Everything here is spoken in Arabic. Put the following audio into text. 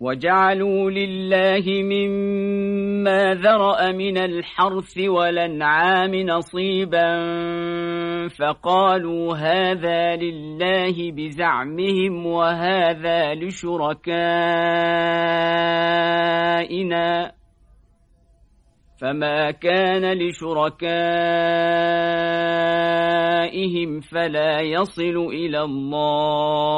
وجعلوا لله مما ذرأ من الحرث والأنعام نصيبا فقالوا هذا لله بزعمهم وهذا لشركائنا فما كان لشركائهم فلا يصل إلى الله